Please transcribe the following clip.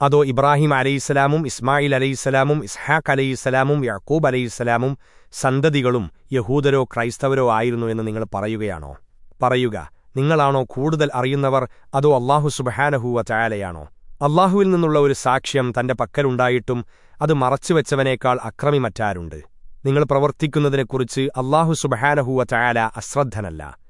അതോ ഇബ്രാഹിം അലൈഹിസ്സലാമും ഇസ്മായിൽ അലൈഹിസ്സലാമും ഇസ്ഹാഖ് അലൈഹിസ്സലാമും യാക്കൂബ് അലൈഹിസ്സലാമും സന്തതികളും യഹൂദരോ ക്രൈസ്തവരോ ആയിരുന്നു എന്ന് നിങ്ങൾ പറയുകയാണോ? പറയുക നിങ്ങളാണോ കൂടുതൽ അറിയുന്നവർ അതോ അള്ളാഹു സുബഹാനഹൂവ ചായാലയാണോ അള്ളാഹുവിൽ നിന്നുള്ള ഒരു സാക്ഷ്യം തന്റെ പക്കലുണ്ടായിട്ടും അത് മറച്ചുവെച്ചവനേക്കാൾ അക്രമി മറ്റാരുണ്ട് നിങ്ങൾ പ്രവർത്തിക്കുന്നതിനെക്കുറിച്ച് അള്ളാഹു സുബഹാനഹൂവ ചായാല അശ്രദ്ധനല്ല.